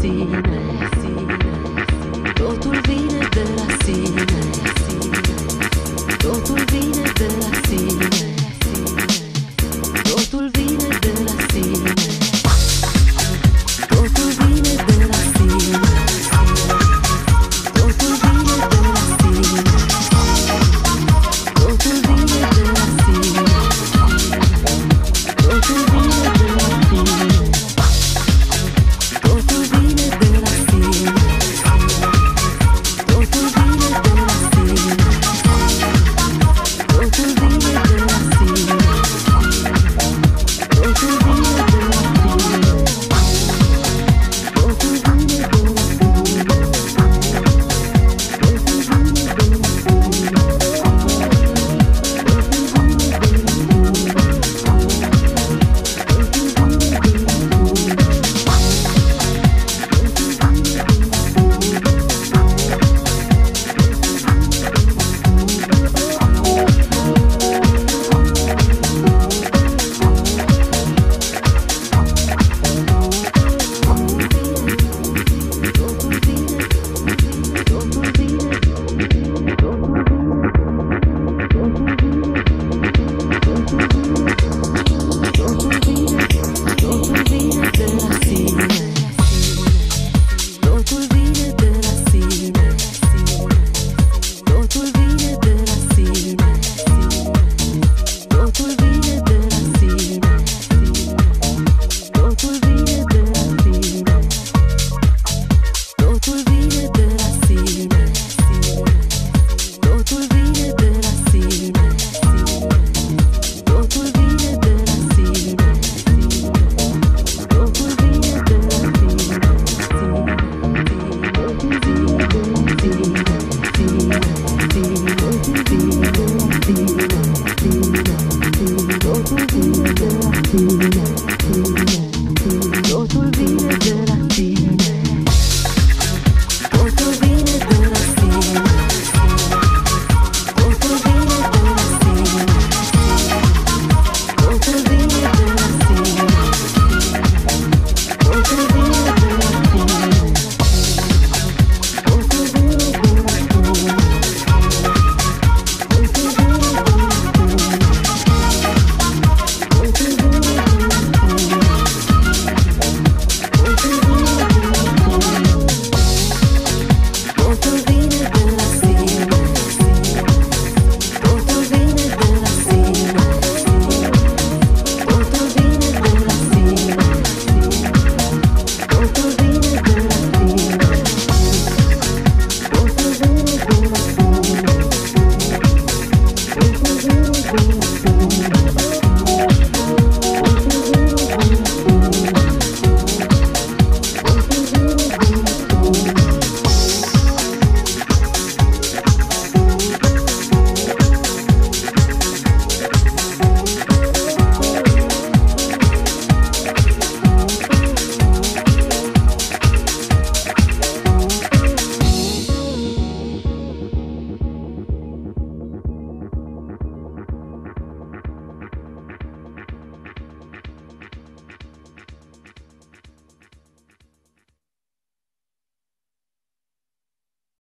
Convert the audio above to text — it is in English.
seen